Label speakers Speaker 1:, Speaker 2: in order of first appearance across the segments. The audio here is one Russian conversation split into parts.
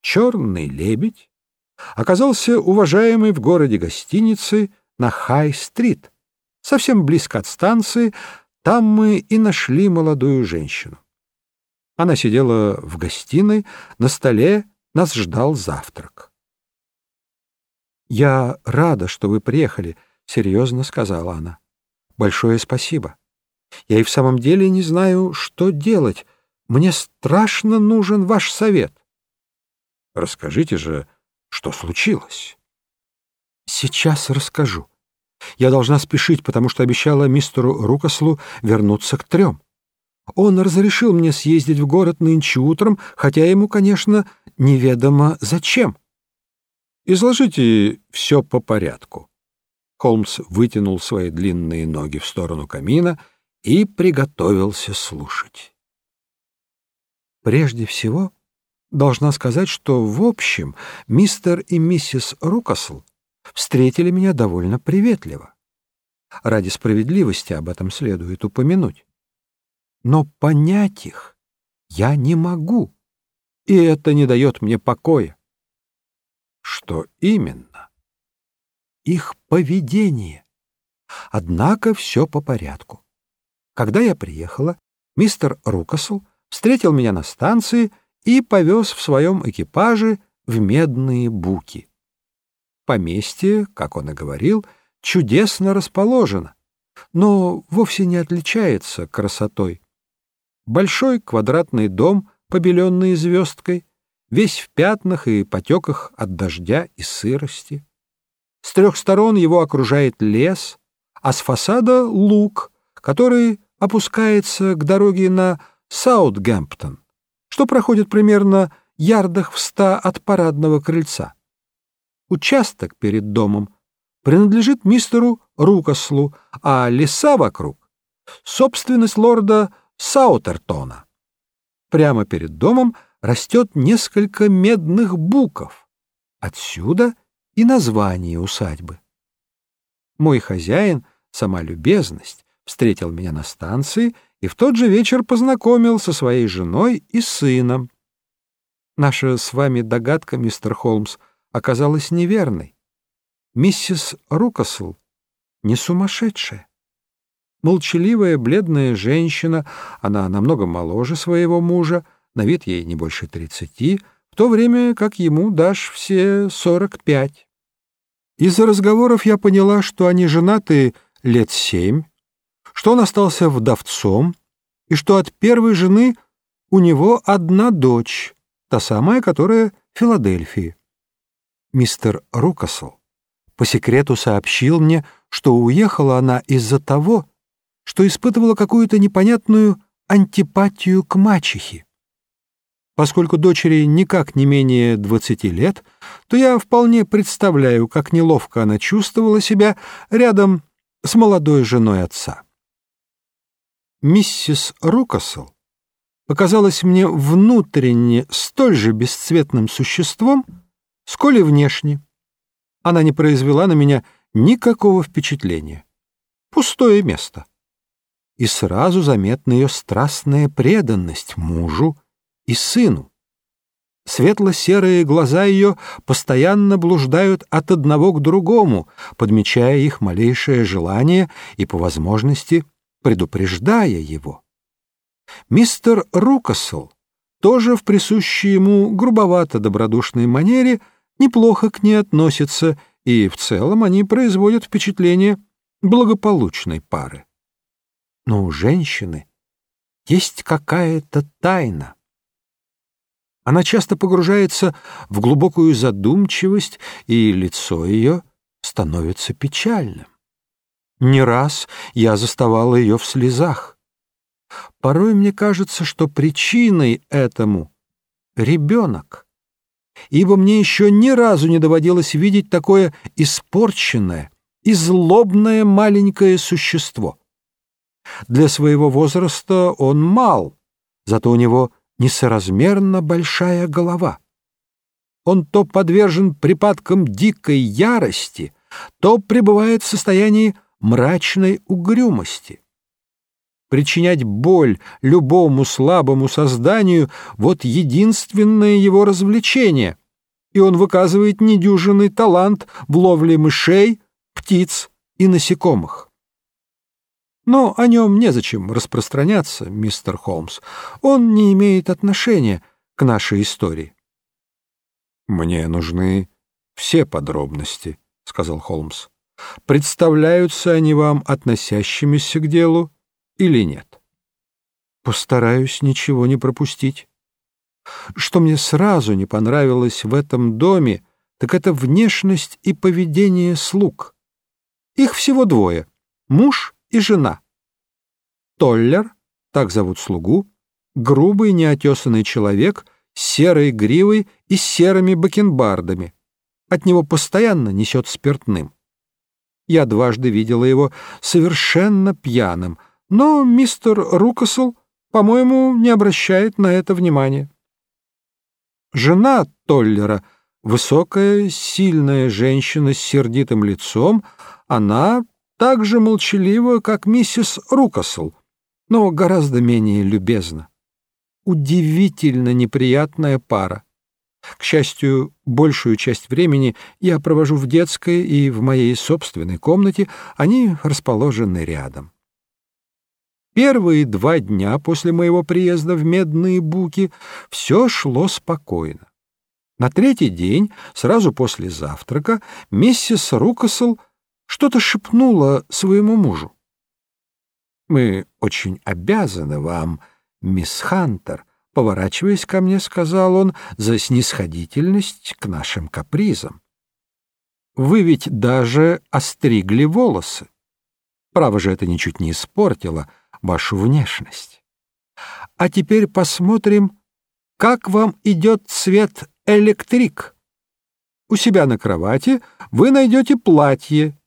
Speaker 1: «Черный лебедь» оказался уважаемой в городе гостиницы на Хай-стрит, совсем близко от станции, там мы и нашли молодую женщину. Она сидела в гостиной, на столе нас ждал завтрак. «Я рада, что вы приехали», — серьезно сказала она. «Большое спасибо. Я и в самом деле не знаю, что делать. Мне страшно нужен ваш совет». «Расскажите же, что случилось?» «Сейчас расскажу. Я должна спешить, потому что обещала мистеру Рукослу вернуться к трем. Он разрешил мне съездить в город нынче утром, хотя ему, конечно, неведомо зачем. Изложите все по порядку. Холмс вытянул свои длинные ноги в сторону камина и приготовился слушать. Прежде всего, должна сказать, что, в общем, мистер и миссис Рукасл встретили меня довольно приветливо. Ради справедливости об этом следует упомянуть. Но понять их я не могу, и это не дает мне покоя. Что именно? Их поведение. Однако все по порядку. Когда я приехала, мистер Рукасл встретил меня на станции и повез в своем экипаже в медные буки. Поместье, как он и говорил, чудесно расположено, но вовсе не отличается красотой. Большой квадратный дом, побеленный звездкой, весь в пятнах и потеках от дождя и сырости. С трех сторон его окружает лес, а с фасада — луг, который опускается к дороге на Саутгемптон, что проходит примерно ярдах в ста от парадного крыльца. Участок перед домом принадлежит мистеру Рукослу, а леса вокруг — собственность лорда Саутертона. Прямо перед домом — растет несколько медных буков. Отсюда и название усадьбы. Мой хозяин, сама любезность, встретил меня на станции и в тот же вечер познакомил со своей женой и сыном. Наша с вами догадка, мистер Холмс, оказалась неверной. Миссис Рукасл не сумасшедшая. Молчаливая, бледная женщина, она намного моложе своего мужа, на вид ей не больше тридцати, в то время как ему дашь все сорок пять. Из разговоров я поняла, что они женаты лет семь, что он остался вдовцом, и что от первой жены у него одна дочь, та самая, которая в Филадельфии. Мистер Рукасл по секрету сообщил мне, что уехала она из-за того, что испытывала какую-то непонятную антипатию к мачехе. Поскольку дочери никак не менее двадцати лет, то я вполне представляю, как неловко она чувствовала себя рядом с молодой женой отца. Миссис Рукасл показалась мне внутренне столь же бесцветным существом, сколь и внешне. Она не произвела на меня никакого впечатления. Пустое место. И сразу заметна ее страстная преданность мужу, и сыну. Светло-серые глаза ее постоянно блуждают от одного к другому, подмечая их малейшее желание и, по возможности, предупреждая его. Мистер Рукасл тоже в присущей ему грубовато-добродушной манере неплохо к ней относится, и в целом они производят впечатление благополучной пары. Но у женщины есть какая-то тайна. Она часто погружается в глубокую задумчивость, и лицо ее становится печальным. Не раз я заставала ее в слезах. Порой мне кажется, что причиной этому — ребенок, ибо мне еще ни разу не доводилось видеть такое испорченное и злобное маленькое существо. Для своего возраста он мал, зато у него несоразмерно большая голова. Он то подвержен припадкам дикой ярости, то пребывает в состоянии мрачной угрюмости. Причинять боль любому слабому созданию — вот единственное его развлечение, и он выказывает недюжинный талант в ловле мышей, птиц и насекомых. Но о нем незачем распространяться, мистер Холмс. Он не имеет отношения к нашей истории. «Мне нужны все подробности», — сказал Холмс. «Представляются они вам относящимися к делу или нет?» «Постараюсь ничего не пропустить». Что мне сразу не понравилось в этом доме, так это внешность и поведение слуг. Их всего двое — муж и жена. Толлер, так зовут слугу, грубый неотесанный человек с серой гривой и серыми бакенбардами. От него постоянно несет спиртным. Я дважды видела его совершенно пьяным, но мистер Рукасл, по-моему, не обращает на это внимания. Жена Толлера — высокая, сильная женщина с сердитым лицом, она так же молчалива, как миссис Рукасл, но гораздо менее любезна. Удивительно неприятная пара. К счастью, большую часть времени я провожу в детской и в моей собственной комнате, они расположены рядом. Первые два дня после моего приезда в Медные Буки все шло спокойно. На третий день, сразу после завтрака, миссис Рукасл что-то шепнула своему мужу. «Мы очень обязаны вам, мисс Хантер», — поворачиваясь ко мне, сказал он, — «за снисходительность к нашим капризам. Вы ведь даже остригли волосы. Право же это ничуть не испортило» вашу внешность. А теперь посмотрим, как вам идет цвет электрик. У себя на кровати вы найдете платье,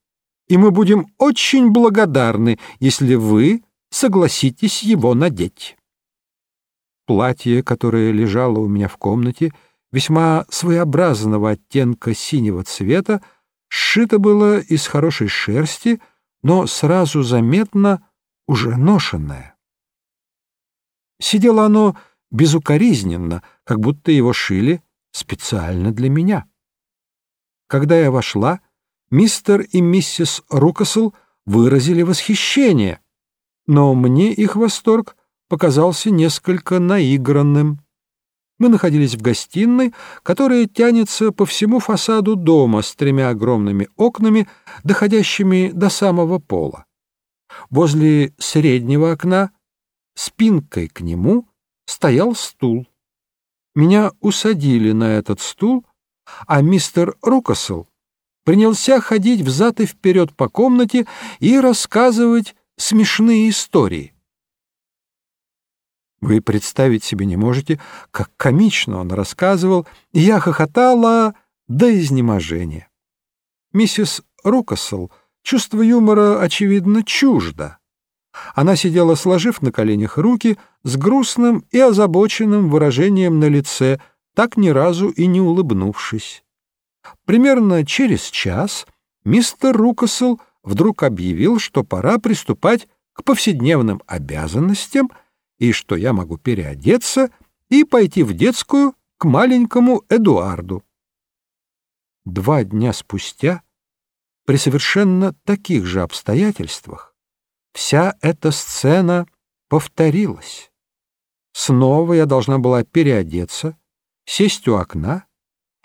Speaker 1: и мы будем очень благодарны, если вы согласитесь его надеть. Платье, которое лежало у меня в комнате, весьма своеобразного оттенка синего цвета, сшито было из хорошей шерсти, но сразу заметно уже ношенное. Сидело оно безукоризненно, как будто его шили специально для меня. Когда я вошла, мистер и миссис Рукасл выразили восхищение, но мне их восторг показался несколько наигранным. Мы находились в гостиной, которая тянется по всему фасаду дома с тремя огромными окнами, доходящими до самого пола. Возле среднего окна, спинкой к нему, стоял стул. Меня усадили на этот стул, а мистер Рукасл принялся ходить взад и вперед по комнате и рассказывать смешные истории. Вы представить себе не можете, как комично он рассказывал, и я хохотала до изнеможения. Миссис Рукасл — Чувство юмора, очевидно, чуждо. Она сидела, сложив на коленях руки, с грустным и озабоченным выражением на лице, так ни разу и не улыбнувшись. Примерно через час мистер Рукасл вдруг объявил, что пора приступать к повседневным обязанностям и что я могу переодеться и пойти в детскую к маленькому Эдуарду. Два дня спустя при совершенно таких же обстоятельствах вся эта сцена повторилась. Снова я должна была переодеться, сесть у окна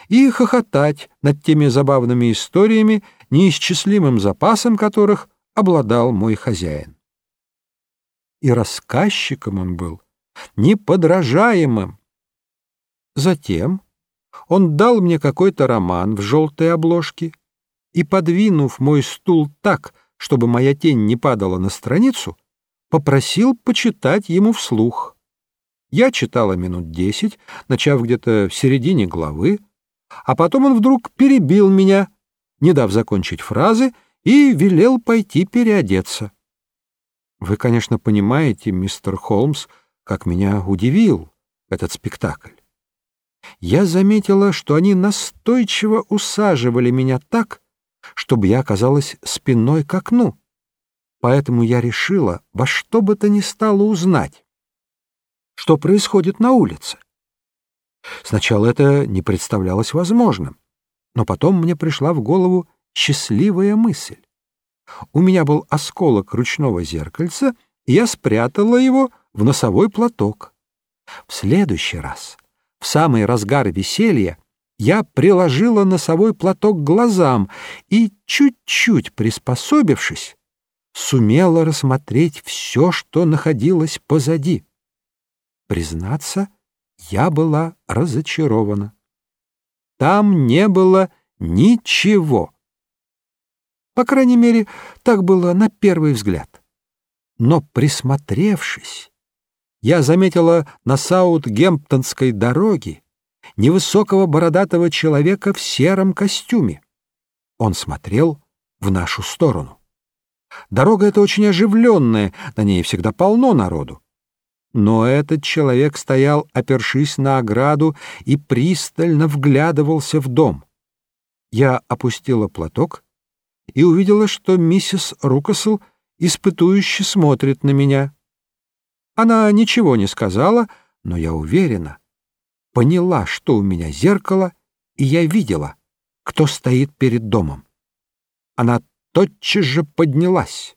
Speaker 1: и хохотать над теми забавными историями, неисчислимым запасом которых обладал мой хозяин. И рассказчиком он был неподражаемым. Затем он дал мне какой-то роман в желтой обложке, и, подвинув мой стул так, чтобы моя тень не падала на страницу, попросил почитать ему вслух. Я читала минут десять, начав где-то в середине главы, а потом он вдруг перебил меня, не дав закончить фразы, и велел пойти переодеться. Вы, конечно, понимаете, мистер Холмс, как меня удивил этот спектакль. Я заметила, что они настойчиво усаживали меня так, чтобы я оказалась спиной к окну. Поэтому я решила во что бы то ни стало узнать, что происходит на улице. Сначала это не представлялось возможным, но потом мне пришла в голову счастливая мысль. У меня был осколок ручного зеркальца, и я спрятала его в носовой платок. В следующий раз, в самый разгар веселья, я приложила носовой платок к глазам и, чуть-чуть приспособившись, сумела рассмотреть все, что находилось позади. Признаться, я была разочарована. Там не было ничего. По крайней мере, так было на первый взгляд. Но, присмотревшись, я заметила на Саутгемптонской дороге невысокого бородатого человека в сером костюме. Он смотрел в нашу сторону. Дорога эта очень оживленная, на ней всегда полно народу. Но этот человек стоял, опершись на ограду, и пристально вглядывался в дом. Я опустила платок и увидела, что миссис Рукасл испытующе смотрит на меня. Она ничего не сказала, но я уверена, поняла, что у меня зеркало, и я видела, кто стоит перед домом. Она тотчас же поднялась.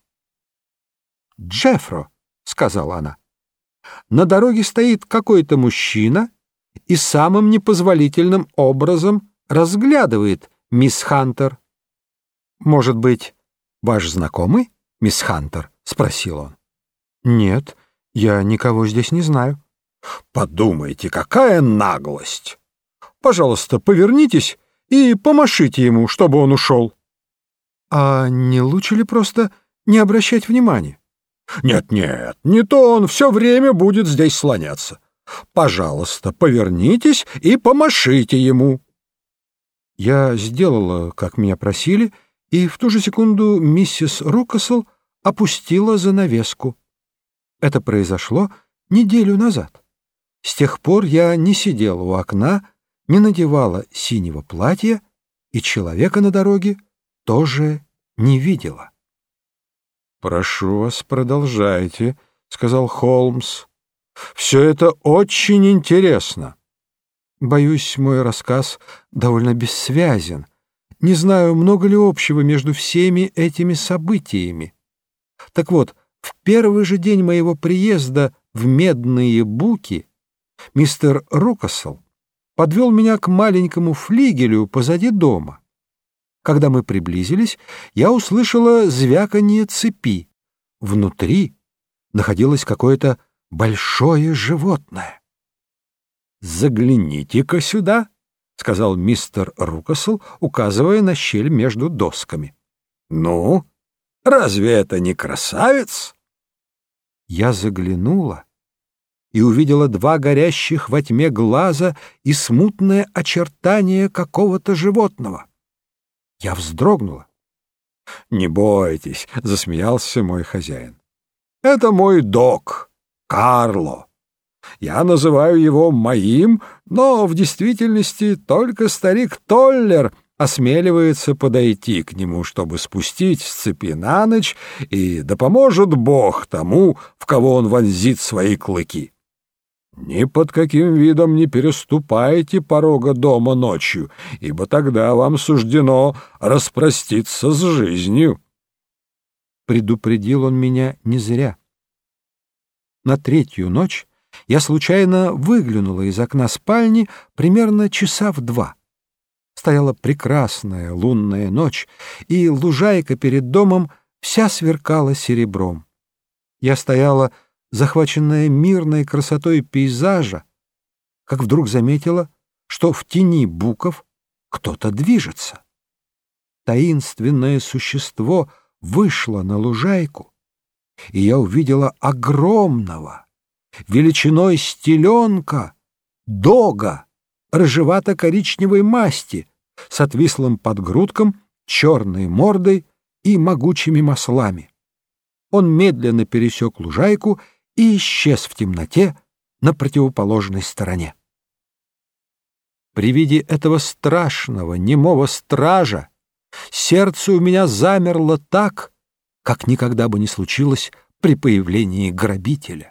Speaker 1: «Джеффро», — сказала она, — «на дороге стоит какой-то мужчина и самым непозволительным образом разглядывает мисс Хантер». «Может быть, ваш знакомый, мисс Хантер?» — спросил он. «Нет, я никого здесь не знаю». «Подумайте, какая наглость! Пожалуйста, повернитесь и помашите ему, чтобы он ушел». А не лучше ли просто не обращать внимания? Нет-нет, не то он все время будет здесь слоняться. Пожалуйста, повернитесь и помашите ему. Я сделала, как меня просили, и в ту же секунду миссис Рукасл опустила занавеску. Это произошло неделю назад. С тех пор я не сидела у окна, не надевала синего платья, и человека на дороге тоже не видела. «Прошу вас, продолжайте», — сказал Холмс. «Все это очень интересно». Боюсь, мой рассказ довольно бессвязен. Не знаю, много ли общего между всеми этими событиями. Так вот, в первый же день моего приезда в Медные Буки мистер Рукасл подвел меня к маленькому флигелю позади дома. Когда мы приблизились, я услышала звяканье цепи. Внутри находилось какое-то большое животное. «Загляните-ка сюда», — сказал мистер Рукасл, указывая на щель между досками. «Ну, разве это не красавец?» Я заглянула и увидела два горящих во тьме глаза и смутное очертание какого-то животного. Я вздрогнула. «Не бойтесь», — засмеялся мой хозяин. «Это мой док, Карло. Я называю его моим, но в действительности только старик Толлер осмеливается подойти к нему, чтобы спустить с цепи на ночь, и да поможет Бог тому, в кого он вонзит свои клыки. Ни под каким видом не переступайте порога дома ночью, ибо тогда вам суждено распроститься с жизнью. Предупредил он меня не зря. На третью ночь я случайно выглянула из окна спальни примерно часа в два. Стояла прекрасная лунная ночь, и лужайка перед домом вся сверкала серебром. Я стояла захваченная мирной красотой пейзажа, как вдруг заметила, что в тени буков кто-то движется. Таинственное существо вышло на лужайку, и я увидела огромного, величиной стеленка, дога, рыжевато-коричневой масти, с отвислым подгрудком, черной мордой и могучими маслами. Он медленно пересек лужайку и исчез в темноте на противоположной стороне. При виде этого страшного, немого стража сердце у меня замерло так, как никогда бы не случилось при появлении грабителя.